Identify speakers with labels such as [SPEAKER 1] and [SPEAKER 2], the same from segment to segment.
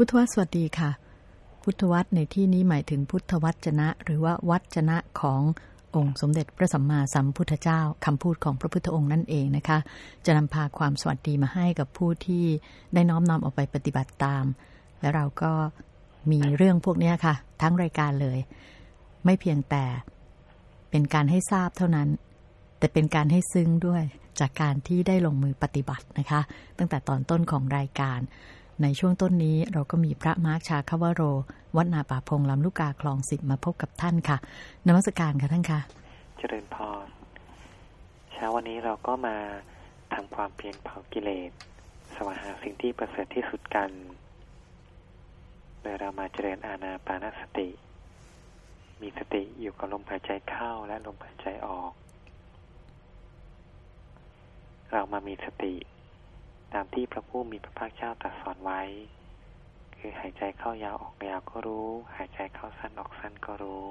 [SPEAKER 1] พุทธวสวัสดีค่ะ พุทธวัตรในที่นี้หมายถึงพุทธวัจนะ หรือว่าวัจนะขององค์สมเด็จพระสัมมาสัมพุทธเจ้าคำพูดของพระพุทธองค์นั่นเองนะคะ จะนำพาความสวัสดีมาให้กับผู้ที่ได้น้อมนำออกไปปฏิบัติตาม และเราก็มีเรื่องพวกนี้ค่ะ ทั้งรายการเลย ไม่เพียงแต่เป็นการให้ทราบเท่านั้น แต่เป็นการให้ซึ้งด้วยจากการที่ได้ลงมือปฏิบัตินะคะ ตั้งแต่ตอนต้นของรายการ ในช่วงต้นนี้เราก็มีพระมาร์คชาคาวโร วัดนาป่าพงลำลูกกาคลองสิบมาพบกับท่านค่ะนมัสการค่ะท่านค่ะ
[SPEAKER 2] เจริญพร เช้าวันนี้เราก็มาทำความเพียรเผากิเลสสวหาสิ่งที่ประเสริฐที่สุดกันโดยเรามาเจริญอาณาปานสติ มีสติอยู่กับลมหายใจเข้าและลมหายใจออก เรามามีสติ ตามที่พระผู้มีพระภาคเจ้าตรัสสอนไว้ คือหายใจเข้ายาวออกยาวก็รู้ หายใจเข้าสั้นออกสั้นก็รู้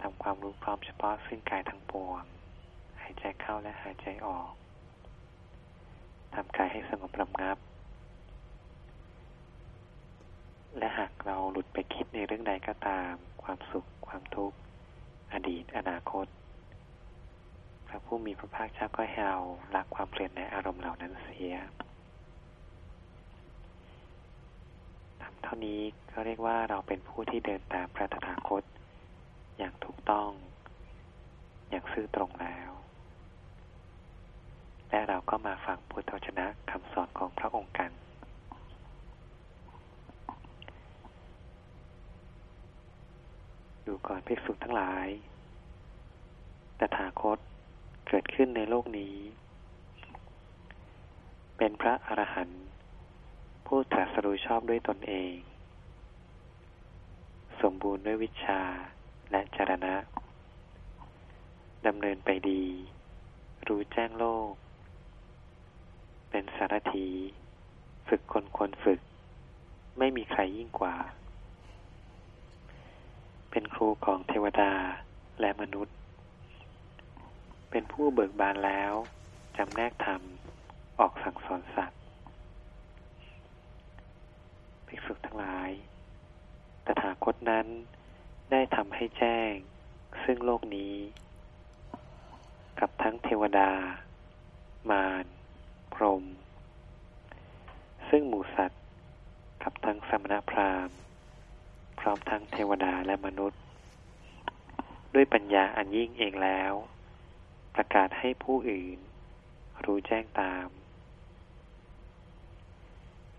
[SPEAKER 2] ทำความรู้พร้อมเฉพาะซึ่งกายทั้งปวง หายใจเข้าและหายใจออกทำกายให้สงบระงับ และหากเราหลุดไปคิดในเรื่องใดก็ตาม ความสุข ความทุกข์ อดีต อนาคต ระผู้มีพระภาคเจ้าก็ให้เราละความเปลี่ยนในอารมณ์เหล่านั้นเสียเท่านี้ก็เรียกว่าเราเป็นผู้ที่เดินตามพระตถาคต อย่างถูกต้อง อย่างซื่อตรงแล้ว และเราก็มาฟังพุทธวจนะคำสอนของพระองค์กัน ดูก่อนภิกษุทั้งหลายตถาคต เกิดขึ้นในโลกนี้ เป็นพระอรหันต์ผู้ตรัสรู้ชอบด้วยตนเอง สมบูรณ์ด้วยวิชาและจรณะดำเนินไปดี รู้แจ้งโลก เป็นสารถี ฝึกคนคนฝึก ไม่มีใครยิ่งกว่า เป็นครูของเทวดาและมนุษย์ เป็นผู้เบิกบานแล้ว จำแนกธรรม ออกสั่งสอนสัตว์ภิกษุทั้งหลาย ตถาคตนั้นได้ทำให้แจ้ง ซึ่งโลกนี้ กับทั้งเทวดา มารพรม ซึ่งหมูสัตว์ กับทั้งสมณพราหมณ์ พร้อมทั้งเทวดาและมนุษย์ ด้วยปัญญาอันยิ่งเองแล้ว ประกาศให้ผู้อื่น รู้แจ้งตาม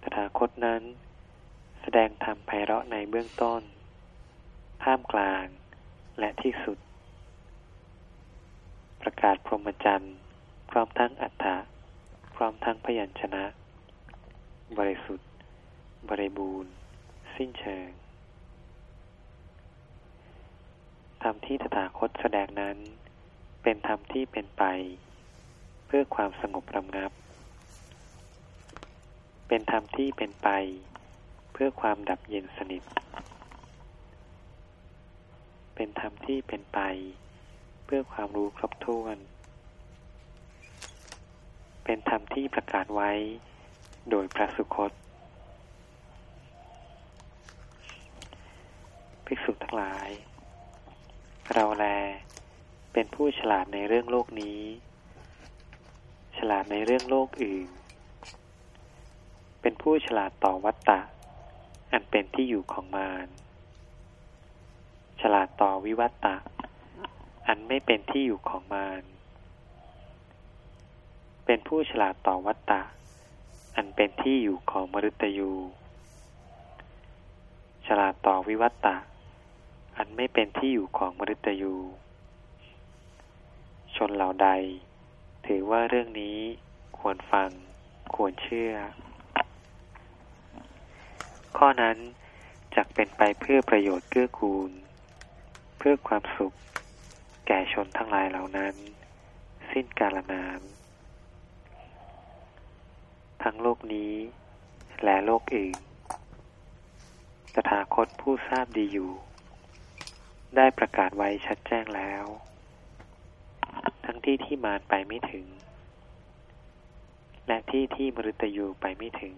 [SPEAKER 2] ตถาคตนั้น แสดงธรรมไพเราะในเบื้องต้น ท่ามกลาง และที่สุด ประกาศพรหมจรรย์ พร้อมทั้งอัฏฐะพร้อมทั้งพยัญชนะ บริสุทธิ์ บริบูรณ์ สิ้นเชิงธรรมที่ตถาคตแสดงนั้น เป็นธรรมที่เป็นไป เพื่อความสงบระงับ เป็นธรรมที่เป็นไป เพื่อความดับเย็นสนิท เป็นธรรมที่เป็นไป เพื่อความรู้ครบถ้วน เป็นธรรมที่ประกาศไว้ โดยพระสุคตภิกษุทั้งหลาย เราแล เป็นผู้ฉลาดในเรื่องโลกนี้ ฉลาดในเรื่องโลกอื่น เป็นผู้ฉลาดต่อวัตตะ อันเป็นที่อยู่ของมารฉลาดต่อวิวัตตะ อันไม่เป็นที่อยู่ของมารเป็นผู้ฉลาดต่อวัตตะ อันเป็นที่อยู่ของมรุตยู ฉลาดต่อวิวัตตะ อันไม่เป็นที่อยู่ของมรุตยู ชนเหล่าใด ถือว่าเรื่องนี้ควรฟัง ควรเชื่อ ข้อนั้นจักเป็นไปเพื่อประโยชน์เกื้อกูล เพื่อความสุข แก่ชนทั้งหลายเหล่านั้น สิ้นกาลนาน ทั้งโลกนี้ และโลกอื่นตถาคตผู้ทราบดีอยู่ ได้ประกาศไว้ชัดแจ้งแล้ว ที่ที่มารไปไม่ถึง และที่ที่มรุตยูไปไม่ถึง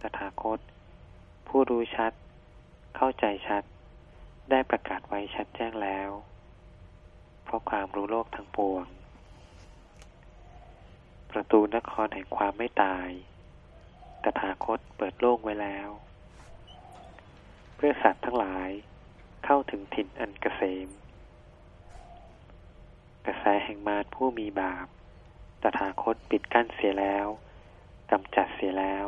[SPEAKER 2] ตถาคต ผู้รู้ชัด เข้าใจชัด ได้ประกาศไว้ชัดแจ้งแล้ว เพราะความรู้โลกทั้งปวง ประตูนครแห่งความไม่ตาย ตถาคตเปิดโล่งไว้แล้ว เพื่อสัตว์ทั้งหลายเข้าถึงถิ่นอันเกษม กระแสแห่งมารผู้มีบาป ตถาคตปิดกั้นเสียแล้วกำจัดเสียแล้ว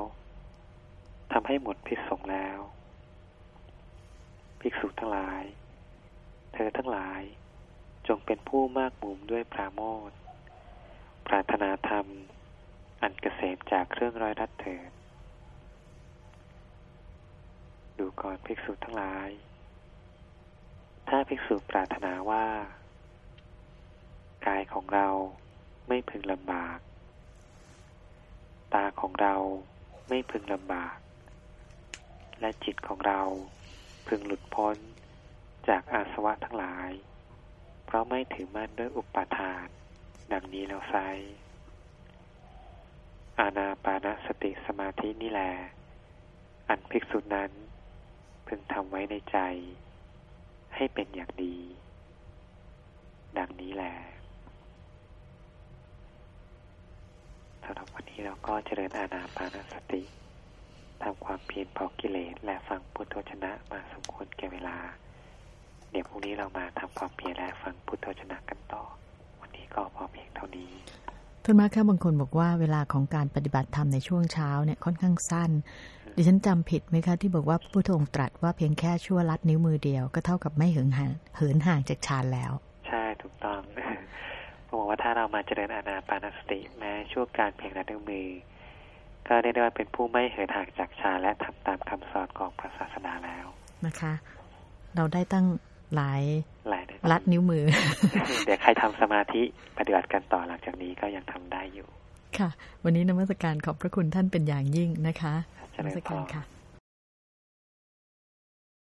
[SPEAKER 2] ทำให้หมดพิษสงแล้ว ภิกษุทั้งหลาย เธอทั้งหลายจงเป็นผู้มากมุมด้วยปราโมทปรารถนาธรรม อันเกษมจากเครื่องร้อยรัดเถิด ดูก่อนภิกษุทั้งหลาย ถ้าภิกษุปรารถนาว่า กายของเราไม่พึงลำบาก ตาของเราไม่พึงลำบาก และจิตของเราพึงหลุดพ้นจากอาสวะทั้งหลาย เพราะไม่ถือมั่นด้วยอุปาทานดังนี้แล้วไซอาณาปานสติสมาธินี่แหละอันภิกษุนั้น พึงทำไว้ในใจ ให้เป็นอย่างดี ดังนี้แหละ สำหรับวันนี้เราก็เจริญอาณาปานสติทำความเพียรเผากิเลสและฟังพุทธวจนะมาสมควรแก่เวลา เดี๋ยวพรุ่งนี้เรามาทำความเพียรและฟังพุทธวจนะกันต่อ วันนี้ก็พอเพียงเท่านี้
[SPEAKER 1] ท่านมาค่ะบางคนบอกว่าเวลาของการปฏิบัติธรรมในช่วงเช้าเนี่ยค่อนข้างสั้น ดิฉันจำผิดไหมคะที่บอกว่าพระพุทธองค์ตรัสว่าเพียงแค่ชั่วลัดนิ้วมือเดียวก็เท่ากับไม่เหินห่างเหินห่างจากฌานแล้ว
[SPEAKER 2] ใช่ถูกต้อง ผมบอกว่าถ้าเรามาเจริญอานาปานสติแม้ช่วงการเพียงลัดนิ้วมือ ก็ได้ได้ว่าเป็นผู้ไม่เหินห่างจากฌานและทำตามคำสอนของพระศาสดาแล้ว
[SPEAKER 1] นะคะ เราได้ตั้งหลาย
[SPEAKER 2] หลายนะ
[SPEAKER 1] ลัดนิ้วมือ
[SPEAKER 2] เดี๋ยวใครทำสมาธิปฏิบัติกันต่อหลังจากนี้ก็ยังทำได้อยู่
[SPEAKER 1] ค่ะ วันนี้นมัสการขอบพระคุณท่านเป็นอย่างยิ่งนะคะ
[SPEAKER 2] เจ
[SPEAKER 1] น
[SPEAKER 2] ริ
[SPEAKER 1] มั
[SPEAKER 2] ญ
[SPEAKER 1] ส
[SPEAKER 2] พ
[SPEAKER 1] การ
[SPEAKER 2] ร
[SPEAKER 1] ค่ะ